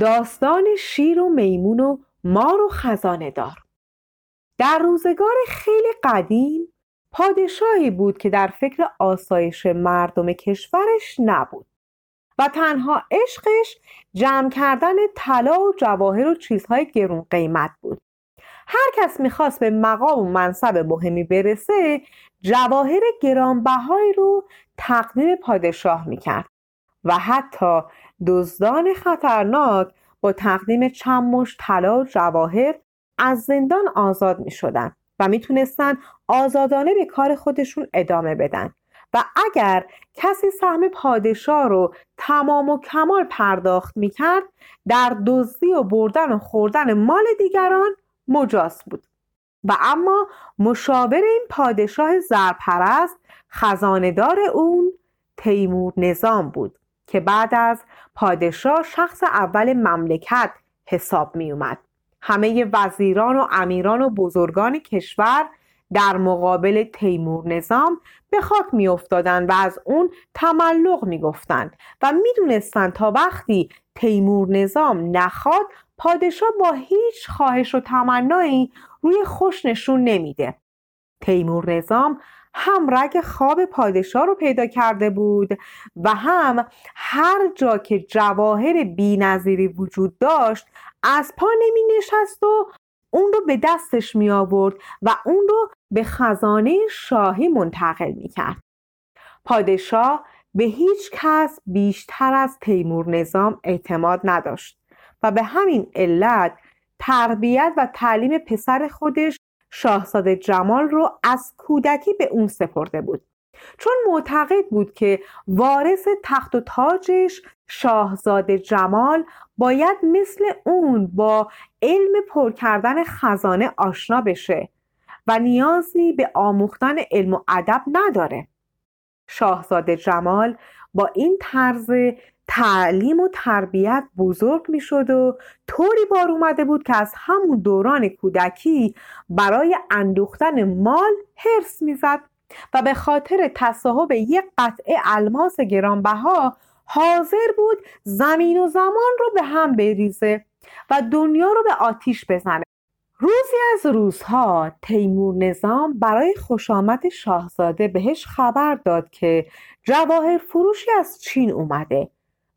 داستان شیر و میمون و مار و خزانه دار. در روزگار خیلی قدیم پادشاهی بود که در فکر آسایش مردم کشورش نبود و تنها عشقش جمع کردن طلا و جواهر و چیزهای گرون قیمت بود. هر کس می‌خواست به مقام و منصب مهمی برسه جواهر گرانبهایی رو تقدیم پادشاه می‌کرد و حتی دزدان خطرناک با تقدیم چند مش طلا و جواهر از زندان آزاد می شدن و می‌تونستن آزادانه به کار خودشون ادامه بدن. و اگر کسی سهم پادشاه رو تمام و کمال پرداخت می‌کرد در دزدی و بردن و خوردن مال دیگران مجاز بود. و اما مشاور این پادشاه زرپرست خزاندار اون تیمور نظام بود. که بعد از پادشاه شخص اول مملکت حساب می اومد. همه وزیران و امیران و بزرگان کشور در مقابل تیمور نظام به خاک می افتادن و از اون تملق می گفتن و می دونستن تا وقتی تیمور نظام نخواد پادشاه با هیچ خواهش و تمنایی روی خوش نشون نمیده تیمور نظام هم رگ خواب پادشاه رو پیدا کرده بود و هم هر جا که جواهر بینظیری وجود داشت از پا نمی نشست و اون رو به دستش می آورد و اون رو به خزانه شاهی منتقل می کرد. پادشاه به هیچ کس بیشتر از تیمور نظام اعتماد نداشت و به همین علت تربیت و تعلیم پسر خودش شاهزاده جمال رو از کودکی به اون سپرده بود. چون معتقد بود که وارث تخت و تاجش شاهزاده جمال باید مثل اون با علم پر کردن خزانه آشنا بشه و نیازی به آموختن علم و ادب نداره. شاهزاده جمال با این طرز تعلیم و تربیت بزرگ می شد و طوری بار اومده بود که از همون دوران کودکی برای اندوختن مال حرس می‌زد و به خاطر تصاحب یک قطعه الماس گرانبها حاضر بود زمین و زمان رو به هم بریزه و دنیا رو به آتیش بزنه. روزی از روزها تیمور نظام برای خوشامد شاهزاده بهش خبر داد که جواهر فروشی از چین اومده.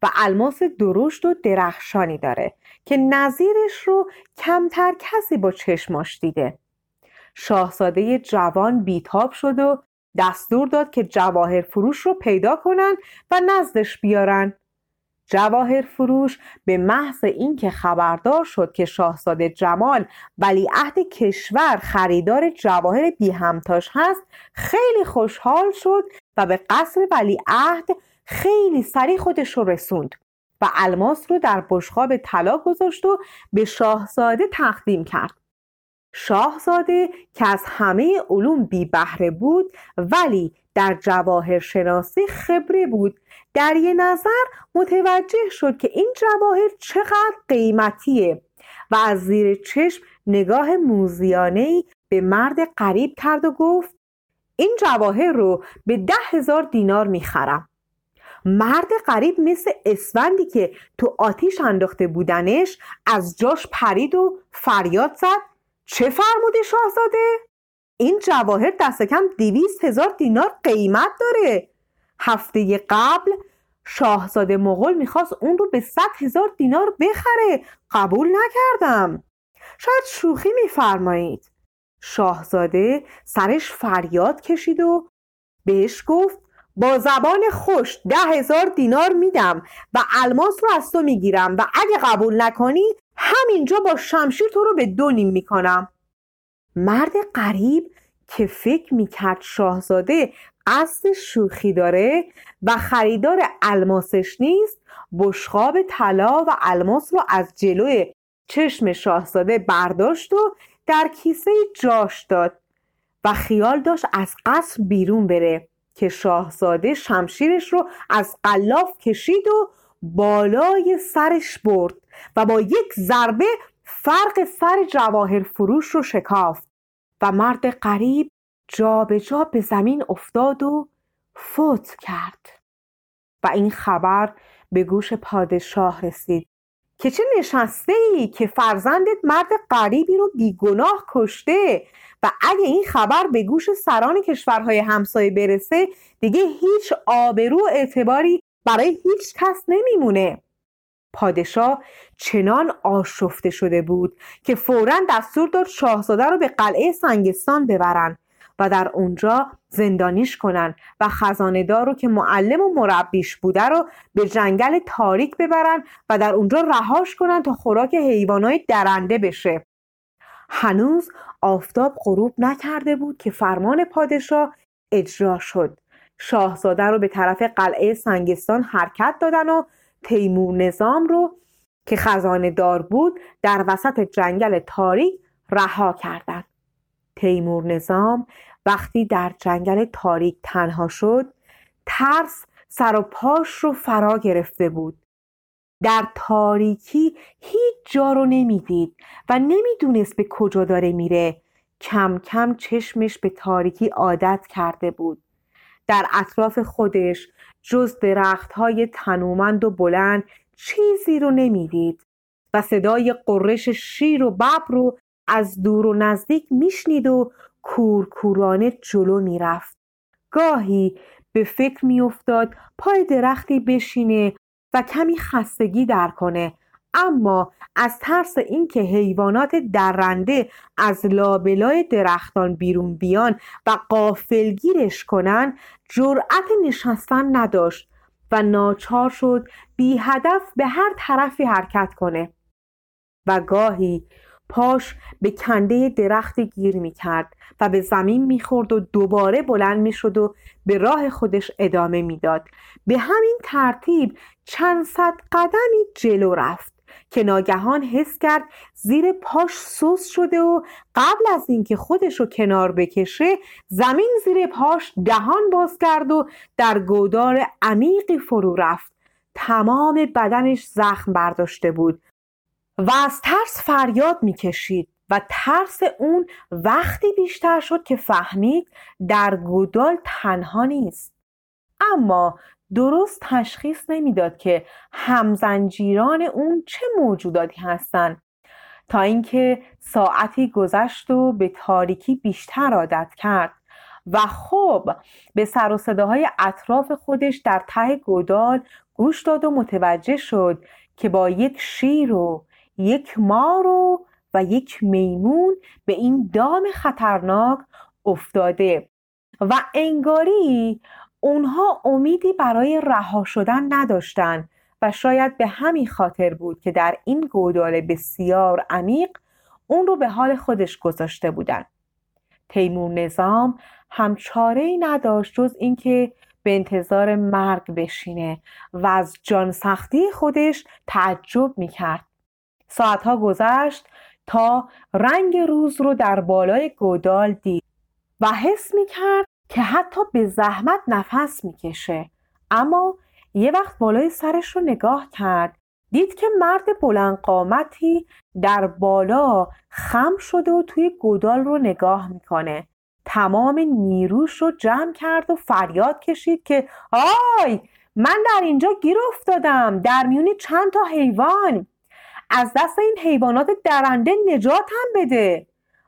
و الماس درشت و درخشانی داره که نظیرش رو کمتر کسی با چشماش دیده. شاهزاده جوان بیتاب شد و دستور داد که جواهر فروش رو پیدا کنن و نزدش بیارن. جواهر فروش به محض اینکه خبردار شد که شاهزاده جمال ولیعهد کشور خریدار جواهر بی همتاش هست خیلی خوشحال شد و به قصر ولیعهد خیلی سریع خودش رو رسوند و الماس رو در بشقاب طلا گذاشت و به شاهزاده تقدیم کرد. شاهزاده که از همه علوم بی بهره بود ولی در جواهر شناسی خبره بود. در یه نظر متوجه شد که این جواهر چقدر قیمتیه و از زیر چشم نگاه موزیانه به مرد قریب کرد و گفت این جواهر رو به ده هزار دینار می‌خرم. مرد قریب مثل اسفندی که تو آتیش انداخته بودنش از جاش پرید و فریاد زد. چه فرموده شاهزاده؟ این جواهر دست کم دیویست هزار دینار قیمت داره. هفته قبل شاهزاده مغول می‌خواست اون رو به صد هزار دینار بخره. قبول نکردم. شاید شوخی میفرمایید. شاهزاده سرش فریاد کشید و بهش گفت با زبان خوش ده هزار دینار میدم و الماس رو از تو می‌گیرم و اگه قبول نکنی همینجا با شمشیر تو رو به دو نیم می‌کنم. مرد قریب که فکر می‌کرد شاهزاده قصد شوخی داره و خریدار الماسش نیست بشقاب طلا و الماس رو از جلوی چشم شاهزاده برداشت و در کیسه جاش داد و خیال داشت از قصر بیرون بره. که شاهزاده شمشیرش رو از قلاف کشید و بالای سرش برد و با یک ضربه فرق سر جواهر فروش رو شکافت و مرد قریب جابجا جا به زمین افتاد و فوت کرد. و این خبر به گوش پادشاه رسید. که چه نشسته ای که فرزندت مرد غریبی رو بیگناه کشته و اگه این خبر به گوش سران کشورهای همسایه برسه دیگه هیچ آبرو و اعتباری برای هیچ کس نمیمونه. پادشاه چنان آشفته شده بود که فورا دستور داد شاهزاده رو به قلعه سنگستان ببرن. و در اونجا زندانیش کنن و خزاندار رو که معلم و مربیش بوده رو به جنگل تاریک ببرن و در اونجا رهاش کنن تا خوراک حیوانات درنده بشه هنوز آفتاب غروب نکرده بود که فرمان پادشاه اجرا شد شاهزاده رو به طرف قلعه سنگستان حرکت دادن و تیمور نظام رو که خزانه دار بود در وسط جنگل تاریک رها کردند. تیمور نظام وقتی در جنگل تاریک تنها شد ترس سر و پاش رو فرا گرفته بود. در تاریکی هیچ جا رو نمی‌دید و نمی‌دونست به کجا داره میره. کم کم چشمش به تاریکی عادت کرده بود. در اطراف خودش جز درخت های تنومند و بلند چیزی رو نمی‌دید و صدای قررش شیر و ببر رو از دور و نزدیک میشنید و کورکورانه جلو می‌رفت. گاهی به فکر میافتاد پای درختی بشینه و کمی خستگی در کنه. اما از ترس اینکه حیوانات درنده از لابلای درختان بیرون بیان و قافلگیرش کنن جرأت نشستن نداشت و ناچار شد بی هدف به هر طرفی حرکت کنه. و گاهی پاش به کنده درخت گیر می کرد و به زمین می خورد و دوباره بلند می شد و به راه خودش ادامه می‌داد. به همین ترتیب چند صد قدمی جلو رفت که ناگهان حس کرد زیر پاش سوس شده و قبل از اینکه خودش رو کنار بکشه زمین زیر پاش دهان باز کرد و در گودار عمیقی فرو رفت تمام بدنش زخم برداشته بود و از ترس فریاد می‌کشید و ترس اون وقتی بیشتر شد که فهمید در گودال تنها نیست. اما درست تشخیص نمی‌داد که همزنجیران اون چه موجوداتی هستند تا اینکه ساعتی گذشت و به تاریکی بیشتر عادت کرد. و خب به سر و صداهای اطراف خودش در ته گودال گوش داد و متوجه شد که با یک شیر و یک مار و و یک میمون به این دام خطرناک افتاده و انگاری اونها امیدی برای رها شدن نداشتند و شاید به همین خاطر بود که در این گودال بسیار عمیق اون رو به حال خودش گذاشته بودند. تیمور نظام هم چاره ای نداشت جز اینکه به انتظار مرگ بشینه و از جان سختی خودش تعجب می‌کرد. ساعتها گذشت تا رنگ روز رو در بالای گودال دید و حس می‌کرد که حتی به زحمت نفس می‌کشه. اما یه وقت بالای سرش رو نگاه کرد. دید که مرد بلند قامتی در بالا خم شده و توی گودال رو نگاه می‌کنه. تمام نیروش رو جمع کرد و فریاد کشید که آی! من در اینجا گیر افتادم. در میون چند تا حیوان. از دست این حیوانات درنده نجات هم بده.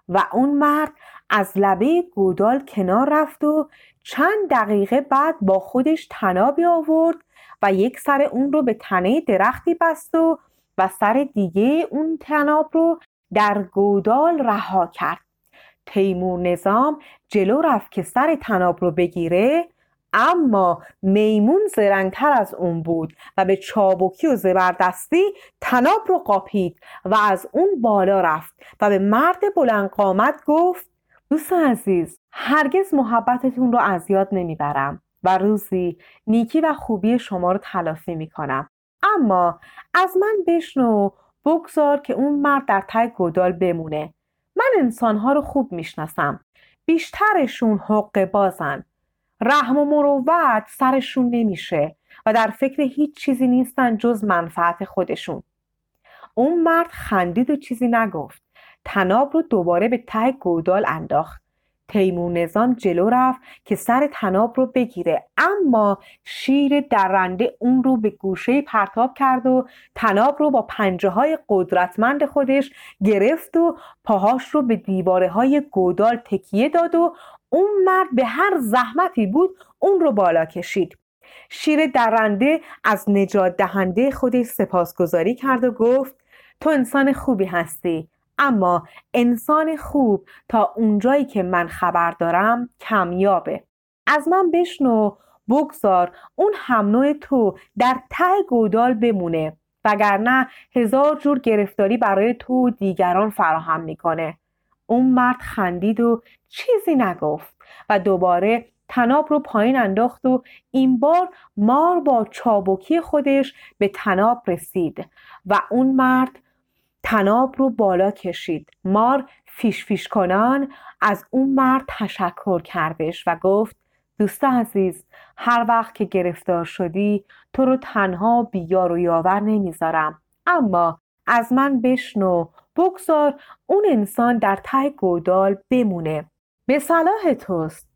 و اون مرد از لبه گودال کنار رفت و چند دقیقه بعد با خودش تنابی آورد و یک سر اون رو به تنه درختی بست و و سر دیگه اون تناب رو در گودال رها کرد. تیمور نظام جلو رفت که سر تناب رو بگیره اما میمون زرنگتر از اون بود و به چابکی و زبردستی تناب رو قاپید و از اون بالا رفت و به مرد بلند قامت گفت دوست عزیز هرگز محبتتون رو از یاد نمی‌برم و روزی نیکی و خوبی شما رو تلافی می‌کنم. اما از من بشنو بگذار که اون مرد در ته گودال بمونه. من انسانها رو خوب می‌شناسم. بیشترشون حق بازن. رحم و مروت سرشون نمیشه و در فکر هیچ چیزی نیستن جز منفعت خودشون. اون مرد خندید و چیزی نگفت. تناب رو دوباره به ته گودال انداخت. تیمور نظام جلو رفت که سر تناب رو بگیره. اما شیر درنده اون رو به گوشه پرتاب کرد و تناب رو با پنجه های قدرتمند خودش گرفت و پاهاش رو به دیواره های گودال تکیه داد و اون مرد به هر زحمتی بود اون رو بالا کشید. شیر درنده از نجات دهنده خودش سپاسگزاری کرد و گفت تو انسان خوبی هستی اما انسان خوب تا اونجایی که من خبر دارم کمیابه. از من بشنو بگذار اون هم تو در ته گودال بمونه وگرنه هزار جور گرفتاری برای تو و دیگران فراهم می‌کنه. اون مرد خندید و چیزی نگفت و دوباره تناب رو پایین انداخت و این بار مار با چابکی خودش به تناب رسید و اون مرد تناب رو بالا کشید. مار فیش فیش کنان از اون مرد تشکر کردش و گفت دوست عزیز هر وقت که گرفتار شدی تو رو تنها بیار و یاور نمی‌ذارم. اما از من بشنو بگذار اون انسان در ته گودال بمونه. به صلاح توست.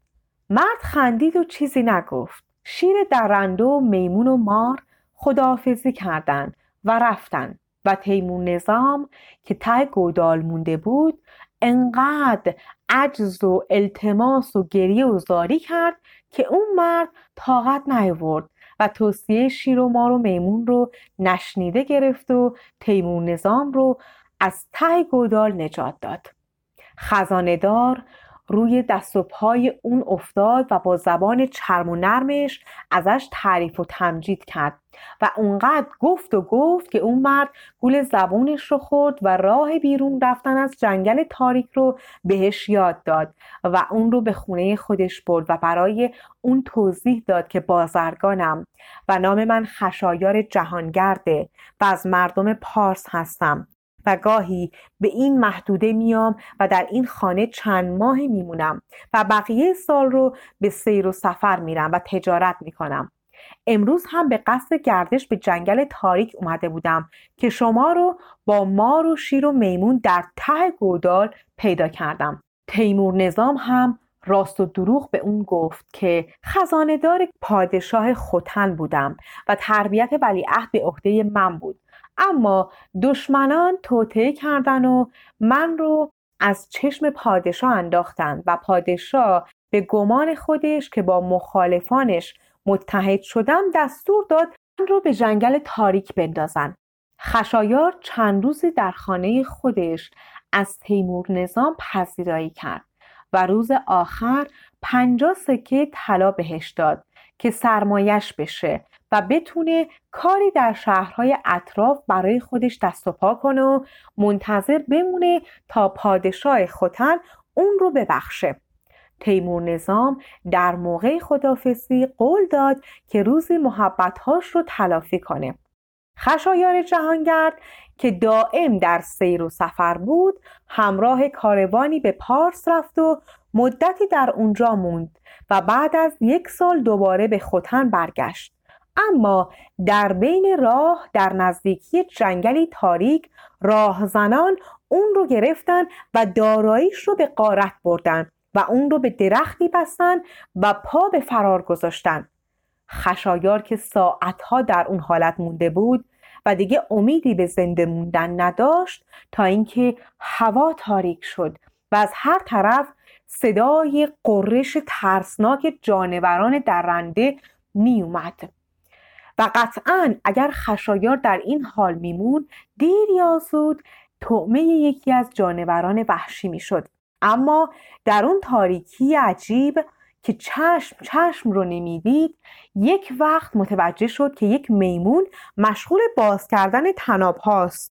مرد خندید و چیزی نگفت. شیر درنده و میمون و مار خداحافظی کردند و رفتن و تیمون نظام که ته گودال مونده بود انقدر عجز و التماس و گریه و زاری کرد که اون مرد طاقت نیاورد و توصیه شیر و مار و میمون رو نشنیده گرفت و تیمون نظام رو از ته گودال نجات داد. خزاندار روی دست و پای اون افتاد و با زبان چرم و نرمش ازش تعریف و تمجید کرد و اونقدر گفت و گفت که اون مرد گول زبونش رو خورد و راه بیرون رفتن از جنگل تاریک رو بهش یاد داد و اون رو به خونه خودش برد و برای اون توضیح داد که بازرگانم و نام من خشایار جهانگرده و از مردم پارس هستم. و گاهی به این محدوده میام و در این خانه چند ماهی میمونم و بقیه سال رو به سیر و سفر میرم و تجارت می‌کنم. امروز هم به قصد گردش به جنگل تاریک اومده بودم که شما رو با مار و شیر و میمون در ته گودال پیدا کردم. تیمور نظام هم راست و دروغ به اون گفت که خزاندار پادشاه خوتن بودم و تربیت ولیعهد به عهده من بود. اما دشمنان توطعه کردن و من رو از چشم پادشاه انداختند و پادشاه به گمان خودش که با مخالفانش متحد شدم دستور داد من رو به جنگل تاریک بندازن. خشایار چند روزی در خانه خودش از تیمور نظام پذیرایی کرد و روز آخر پنجاه سکه طلا بهش داد که سرمایش بشه و بتونه کاری در شهرهای اطراف برای دست و پا کنه و منتظر بمونه تا پادشاه خوتن اون رو ببخشه. تیمور نظام در موقع خدافزی قول داد که روزی محبتهاش رو تلافی کنه. خشایار جهانگرد که دائم در سیر و سفر بود همراه کاروانی به پارس رفت و مدتی در اونجا موند و بعد از یک سال دوباره به خوتن برگشت. اما در بین راه در نزدیکی جنگلی تاریک راهزنان اون رو گرفتن و داراییش رو به قارت بردن و اون رو به درختی بستن و پا به فرار گذاشتن. خشایار که ساعتها در اون حالت مونده بود و دیگه امیدی به زنده موندن نداشت تا اینکه هوا تاریک شد و از هر طرف صدای قررش ترسناک جانوران درنده می اومد و قطعا اگر خشایار در این حال میمون دیر یا زود طعمه یکی از جانوران وحشی می‌شد. اما در اون تاریکی عجیب که چشم چشم رو نمی‌دید یک وقت متوجه شد که یک میمون مشغول باز کردن تناب هاست.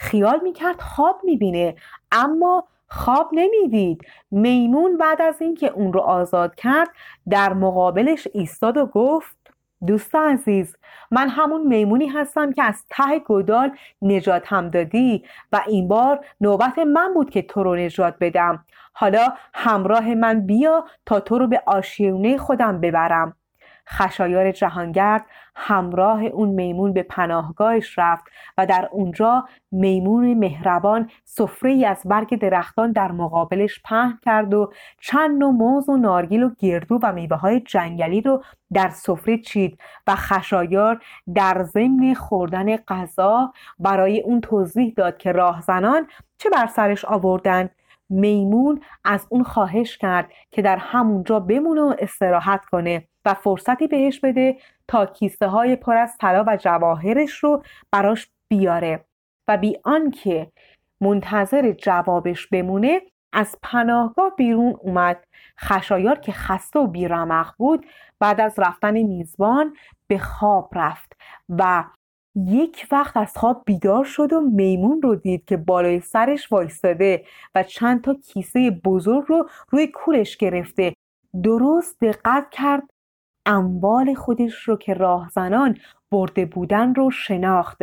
خیال می‌کرد خواب می‌بینه اما خواب نمی‌دید. میمون بعد از اینکه اون رو آزاد کرد در مقابلش ایستاد و گفت دوست عزیز من همون میمونی هستم که از ته گدال نجات هم دادی و این بار نوبت من بود که تو رو نجات بدم. حالا همراه من بیا تا تو رو به آشیونه خودم ببرم. خشایار جهانگرد همراه اون میمون به پناهگاهش رفت و در اونجا میمون مهربان سفره از برگ درختان در مقابلش پهن کرد و چند نوع موز و نارگیل و گردو و میوه های جنگلی رو در سفره چید و خشایار در ضمن خوردن غذا برای اون توضیح داد که راهزنان چه بر سرش آوردن میمون از اون خواهش کرد که در همونجا بمونه و استراحت کنه و فرصتی بهش بده تا کیسه های پر از طلا و جواهرش رو براش بیاره. و بی آنکه منتظر جوابش بمونه از پناهگاه بیرون اومد. خشایار که خسته و بیرمق بود بعد از رفتن میزبان به خواب رفت و یک وقت از خواب بیدار شد و میمون رو دید که بالای سرش وایستاده و چند تا کیسه بزرگ رو روی کولش گرفته. درست دقت کرد اموال خودش رو که راهزنان برده بودن رو شناخت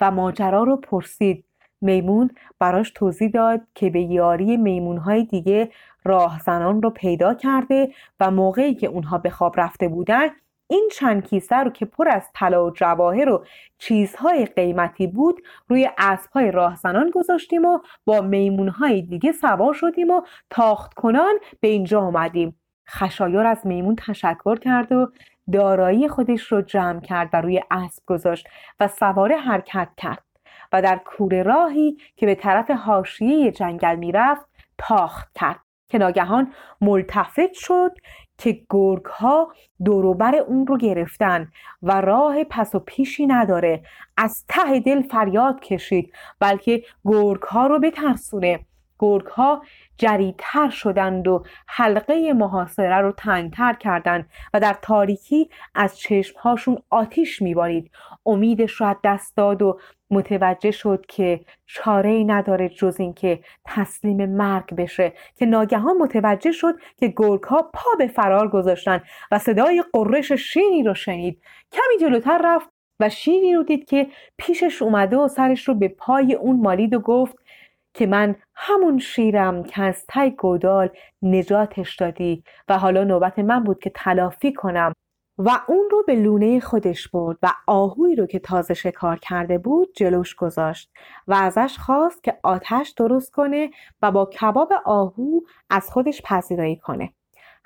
و ماجرا رو پرسید. میمون براش توضیح داد که به یاری میمونهای دیگه راهزنان رو پیدا کرده و موقعی که اونها به خواب رفته بودن این چند کیسه رو که پر از طلا و جواهر و چیزهای قیمتی بود روی اسبهای راهزنان گذاشتیم و با میمونهای دیگه سوار شدیم و تاخت کنان به اینجا آمدیم. خشایار از میمون تشکر کرد و دارایی خودش رو جمع کرد و روی اسب گذاشت و سواره حرکت کرد و در کوره راهی که به طرف حاشیه جنگل می‌رفت تاخت کرد که ناگهان ملتفت شد که گرگ ها دوروبر اون رو گرفتن و راه پس و پیشی نداره. از ته دل فریاد کشید بلکه گرگ ها رو بترسونه. گرگ ها جریتر شدند و حلقه محاصره رو تنگتر کردند و در تاریکی از چشمهاشون آتیش میبارید. امیدش رو از دست داد و متوجه شد که چاره ای نداره جز اینکه تسلیم مرگ بشه که ناگهان متوجه شد که گرگ ها پا به فرار گذاشتن و صدای قررش شیری رو شنید. کمی جلوتر رفت و شیری رو دید که پیشش اومده و سرش رو به پای اون مالید و گفت که من همون شیرم که از تای گودال نجاتش دادی و حالا نوبت من بود که تلافی کنم. و اون رو به لونه خودش برد و آهوی رو که تازه شکار کرده بود جلوش گذاشت و ازش خواست که آتش درست کنه و با کباب آهو از خودش پذیرایی کنه.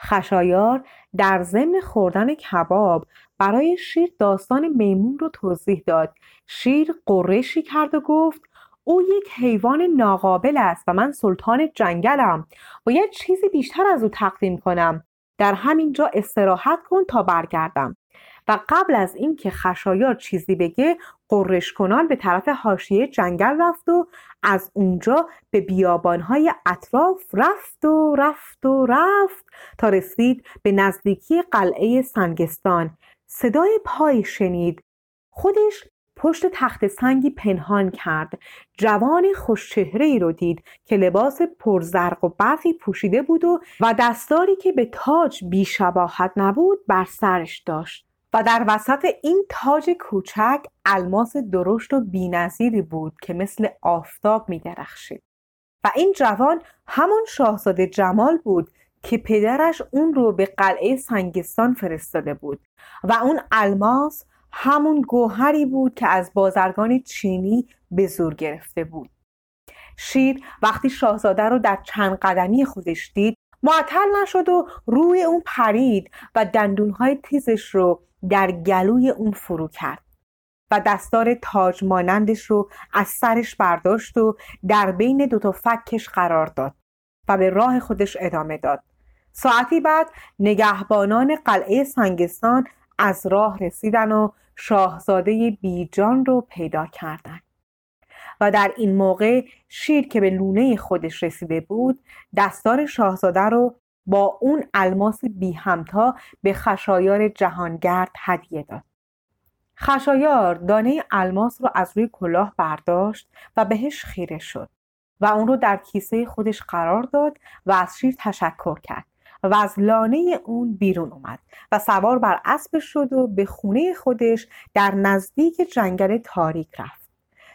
خشایار در ضمن خوردن کباب برای شیر داستان میمون رو توضیح داد. شیر قرشی کرد و گفت او یک حیوان ناقابل است و من سلطان جنگلم. باید چیزی بیشتر از او تقدیم کنم. در همین جا استراحت کن تا برگردم. و قبل از اینکه خشایار چیزی بگه قرش کنان به طرف حاشیه جنگل رفت و از اونجا به بیابانهای اطراف رفت و رفت و رفت تا رسید به نزدیکی قلعه سنگستان. صدای پای شنید. خودش پشت تخت سنگی پنهان کرد جوان خوشچهره ای رو دید که لباس پرزرق و برقی پوشیده بود و و دستاری که به تاج بیشباهت نبود بر سرش داشت و در وسط این تاج کوچک الماس درشت و بینظیری بود که مثل آفتاب می درخشید. و این جوان همان شاهزاده جمال بود که پدرش اون رو به قلعه سنگستان فرستاده بود و اون الماس همون گوهری بود که از بازرگان چینی به زور گرفته بود. شیر وقتی شاهزاده رو در چند قدمی خودش دید معطل نشد و روی اون پرید و دندونهای تیزش رو در گلوی اون فرو کرد و دستار تاج مانندش رو از سرش برداشت و در بین دو تا فکش قرار داد و به راه خودش ادامه داد. ساعتی بعد نگهبانان قلعه سنگستان از راه رسیدن و شاهزاده بیجان رو پیدا کردند و در این موقع شیر که به لونه خودش رسیده بود دستار شاهزاده رو با اون الماس بی همتا به خشایار جهانگرد هدیه داد. خشایار دانه الماس رو از روی کلاه برداشت و بهش خیره شد و اون رو در کیسه خودش قرار داد و از شیر تشکر کرد. و از لانه اون بیرون اومد و سوار بر اسب شد و به خونه خودش در نزدیک جنگل تاریک رفت.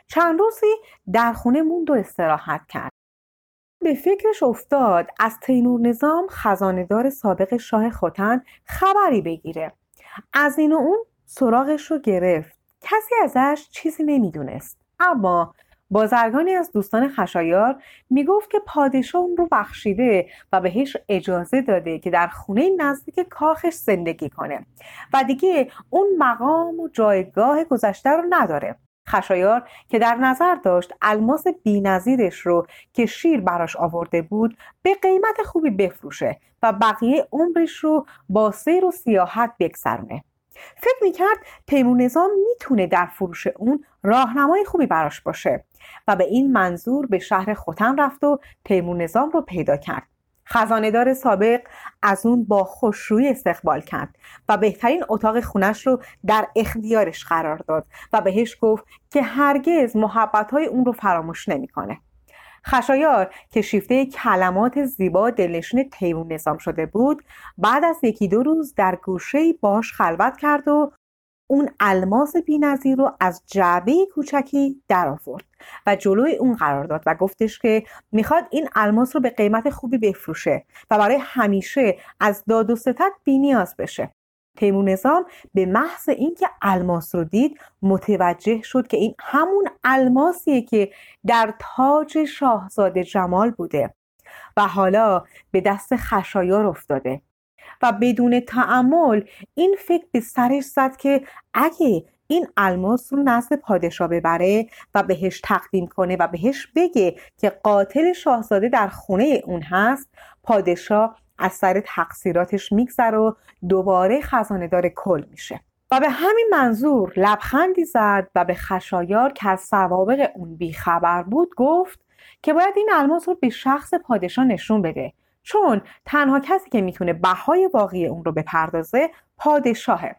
چند روزی در خونه موند و استراحت کرد. به فکرش افتاد از تیمور نظام خزاندار سابق شاه خوتن خبری بگیره. از این و اون سراغش رو گرفت. کسی ازش چیزی نمی‌دونست. اما بازرگانی از دوستان خشایار می‌گفت که پادشاه اون رو بخشیده و بهش اجازه داده که در خونه نزدیک کاخش زندگی کنه. و دیگه اون مقام و جایگاه گذشته رو نداره. خشایار که در نظر داشت الماس بینظیرش رو که شیر براش آورده بود به قیمت خوبی بفروشه و بقیه عمرش رو با سیر و سیاحت بگذرونه. فکر می‌کرد تیمور نظام می‌تونه در فروش اون راهنمای خوبی براش باشه. و به این منظور به شهر خوتن رفت و تیمور نظام رو پیدا کرد خزاندار سابق از اون با خوشرویی استقبال کرد و بهترین اتاق خونش رو در اختیارش قرار داد و بهش گفت که هرگز محبتهای اون رو فراموش نمی‌کنه. خشایار که شیفته کلمات زیبا دلنشین تیمون نظام شده بود بعد از یکی دو روز در گوشه باش خلوت کرد و اون الماس بینظیر رو از جعبه کوچکی در آورد و جلوی اون قرار داد و گفتش که می‌خواد این الماس رو به قیمت خوبی بفروشه و برای همیشه از داد و ستت بینیاز بشه. نظام به محض اینکه الماس رو دید متوجه شد که این همون الماسیه که در تاج شاهزاده جمال بوده و حالا به دست خشایار افتاده. و بدون تعمل این فکر به سرش زد که اگه این الماس رو نزد پادشاه ببره و بهش تقدیم کنه و بهش بگه که قاتل شاهزاده در خونه اون هست پادشاه از سر تقصیراتش میگذره و دوباره خزانهدار کل میشه. و به همین منظور لبخندی زد و به خشایار که از سوابق اون بیخبر بود گفت که باید این الماس رو به شخص پادشاه نشون بده چون تنها کسی که می‌تونه بهای واقعی اون رو بپردازه پادشاهه.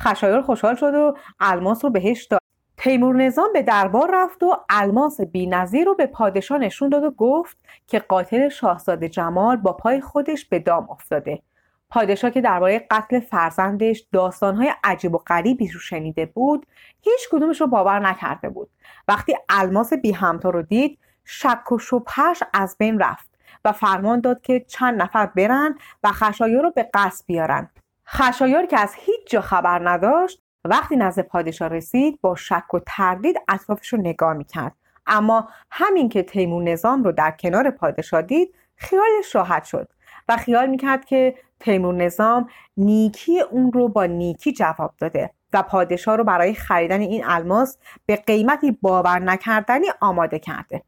خشایار خوشحال شد و الماس رو بهش داد. تیمور نظام به دربار رفت و الماس بینظیر رو به پادشاه نشون داد و گفت که قاتل شاهزاده جمال با پای خودش به دام افتاده. پادشاه که درباره قتل فرزندش داستانهای عجیب و غریبی رو شنیده بود هیچ کدومش رو باور نکرده بود. وقتی الماس بی همتا رو دید شک و شبهش از بین رفت. و فرمان داد که چند نفر برن و خشایار رو به قصد بیارن. خشایار که از هیچ جا خبر نداشت وقتی نزد پادشاه رسید با شک و تردید اطرافش رو نگاه می‌کرد. اما همین که تیمور نظام رو در کنار پادشاه دید خیالش راحت شد و خیال می‌کرد که تیمور نظام نیکی اون رو با نیکی جواب داده و پادشاه رو برای خریدن این الماس به قیمتی باور نکردنی آماده کرده.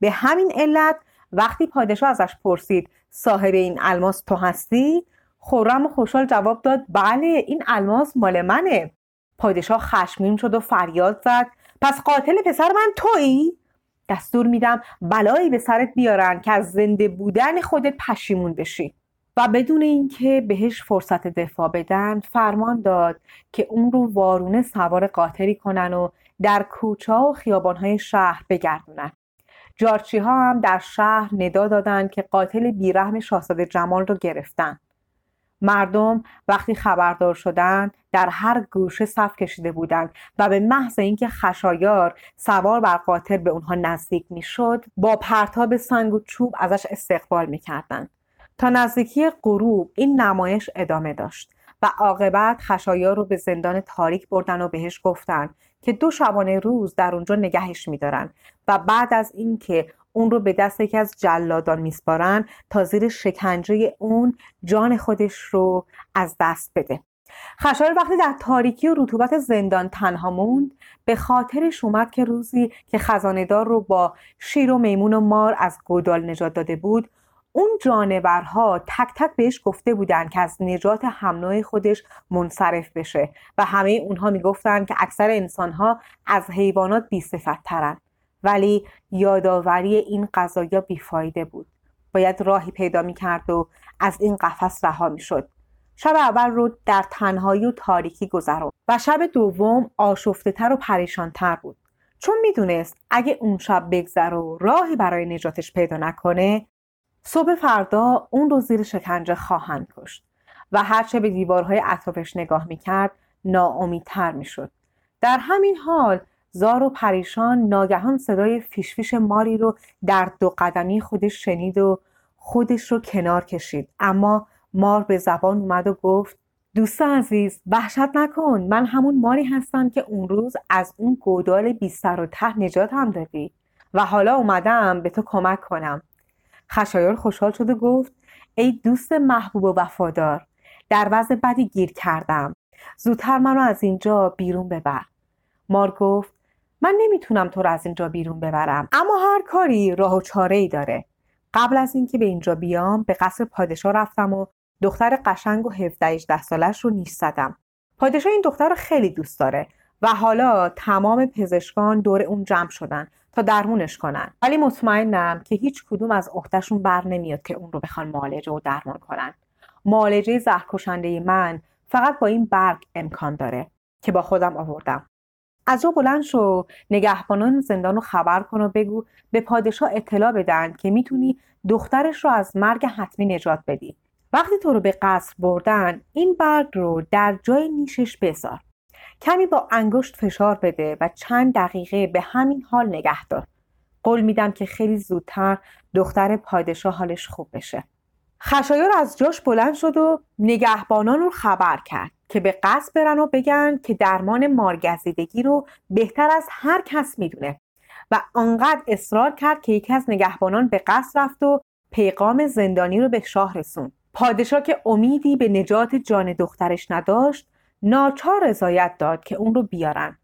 به همین علت وقتی پادشاه ازش پرسید صاحب این الماس تو هستی؟ خورم و خوشحال جواب داد بله این الماس مال منه. پادشاه خشمین شد و فریاد زد پس قاتل پسر من تویی؟ دستور میدم بلایی به سرت بیارن که از زنده بودن خودت پشیمون بشی. و بدون اینکه بهش فرصت دفاع بدن فرمان داد که اون رو وارونه سوار قاطری کنن و در کوچه و خیابانهای شهر بگردونن. جارچی ها هم در شهر ندا دادند که قاتل بیرحم شاهزاده جمال رو گرفتن. مردم وقتی خبردار شدند در هر گوشه صف کشیده بودند و به محض اینکه خشایار سوار بر قاتل به اونها نزدیک می‌شد با پرتاب سنگ و چوب ازش استقبال می‌کردند تا نزدیکی غروب این نمایش ادامه داشت و عاقبت خشایار رو به زندان تاریک بردن و بهش گفتند که دو شبانه روز در اونجا نگهش میدارن و بعد از اینکه اون رو به دست یکی از جلادان میسپارن تا زیر شکنجه اون جان خودش رو از دست بده. خشایار وقتی در تاریکی و رطوبت زندان تنها موند به خاطرش اومد که روزی که خزاندار رو با شیر و میمون و مار از گودال نجات داده بود اون جانورها تک تک بهش گفته بودن که از نجات همنوع خودش منصرف بشه و همه اونها می‌گفتن که اکثر انسانها از حیوانات بیصفت ترن ولی یادآوری این قضایا بیفایده بود. باید راهی پیدا می‌کرد و از این قفس رها می‌شد. شب اول رو در تنهایی و تاریکی گذراند و شب دوم آشفته تر و پریشان تر بود. چون می‌دونست اگه اون شب بگذر و راهی برای نجاتش پیدا نکنه صبح فردا اون رو زیر شکنجه خواهند کشت و هرچه به دیوارهای اطرافش نگاه می‌کرد ناامیدتر می‌شد. در همین حال زار و پریشان ناگهان صدای فیشفیش ماری رو در دو قدمی خودش شنید و خودش رو کنار کشید. اما مار به زبان اومد و گفت دوست عزیز وحشت نکن. من همون ماری هستم که اون روز از اون گودال بی سر و ته نجات هم دادی و حالا اومدم به تو کمک کنم. خشایار خوشحال شد و گفت ای دوست محبوب و وفادار در وضع بدی گیر کردم. زودتر منو از اینجا بیرون ببر. مار گفت من نمی‌تونم تو رو از اینجا بیرون ببرم اما هر کاری راه و چاره ای داره. قبل از اینکه به اینجا بیام به قصر پادشاه رفتم و دختر قشنگ و 17 18 سالش رو نیش زدم. پادشاه این دختر رو خیلی دوست داره و حالا تمام پزشکان دور اون جمع شدن. تا درمونش کنن. ولی مطمئنم که هیچ کدوم از عهدهشون بر نمیاد که اون رو بخوان معالجه و درمان کنن. معالجه زهرکشنده من فقط با این برگ امکان داره که با خودم آوردم. از جا بلند شو نگهبانان زندان رو خبر کن و بگو به پادشاه اطلاع بدن که می‌تونی دخترش رو از مرگ حتمی نجات بدی. وقتی تو رو به قصر بردن این برگ رو در جای نیشش بذار. کمی با انگشت فشار بده و چند دقیقه به همین حال نگه دار. قول میدم که خیلی زودتر دختر پادشاه حالش خوب بشه. خشایار از جاش بلند شد و نگهبانان رو خبر کرد که به قصد برن و بگن که درمان مارگزیدگی رو بهتر از هر کس می‌دونه و آنقدر اصرار کرد که یکی از نگهبانان به قصد رفت و پیغام زندانی رو به شاه رسوند. پادشاه که امیدی به نجات جان دخترش نداشت ناچار رضایت داد که اون رو بیارن.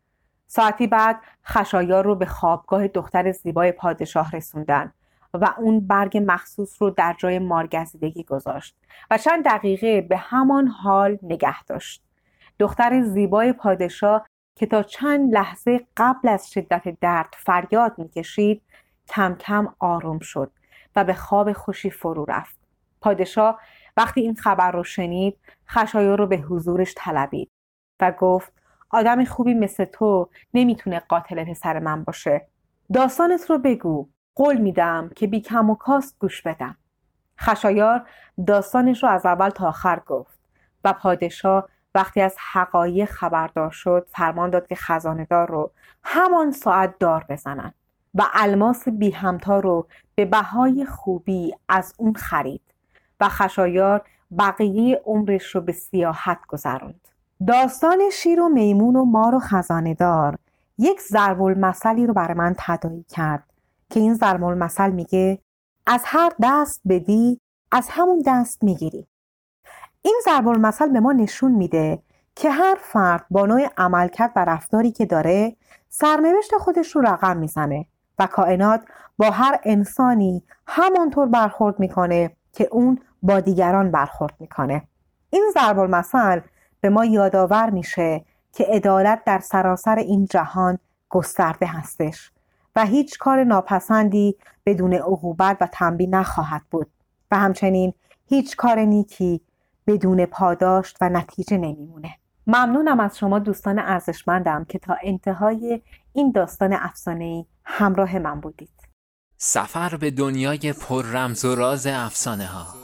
ساعتی بعد خشایار رو به خوابگاه دختر زیبای پادشاه رسوندن و اون برگ مخصوص رو در جای مارگزیدگی گذاشت و چند دقیقه به همان حال نگه داشت. دختر زیبای پادشاه که تا چند لحظه قبل از شدت درد فریاد می‌کشید کم کم آروم شد و به خواب خوشی فرو رفت پادشاه وقتی این خبر رو شنید خشایار رو به حضورش طلبید و گفت آدم خوبی مثل تو نمی‌تونه قاتل پسر من باشه. داستانت رو بگو. قول میدم که بی کم و کاست گوش بدم. خشایار داستانش رو از اول تا آخر گفت و پادشاه وقتی از حقایق خبردار شد فرمان داد که خزاندار رو همان ساعت دار بزنن و الماس بی همتا رو به بهای خوبی از اون خرید و خشایار بقیه عمرش رو به سیاحت گذراند داستان شیر و میمون و مار و خزاندار یک ضرب المثلی رو برای من تدایی کرد که این ضرب المثل میگه از هر دست بدی از همون دست می‌گیری. این ضرب المثل به ما نشون میده که هر فرد با نوع عملکرد و رفتاری که داره سرنوشت خودش رو رقم می‌زنه و کائنات با هر انسانی همانطور برخورد می‌کنه که اون با دیگران برخورد می‌کنه. این ضرب المثل به ما یادآور میشه که عدالت در سراسر این جهان گسترده هستش و هیچ کار ناپسندی بدون عقوبت و تنبیه نخواهد بود و همچنین هیچ کار نیکی بدون پاداشت و نتیجه نمیمونه. ممنونم از شما دوستان ارزشمندم که تا انتهای این داستان افسانه همراه من بودید. سفر به دنیای پر رمز و راز افسانه ها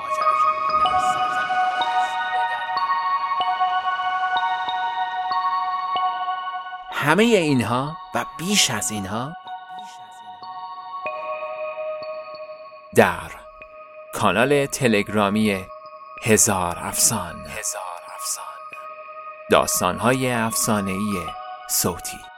همه اینها و بیش از اینها در کانال تلگرامی هزار افسان. هزار افسان. داستانهای افسانه‌ای صوتی.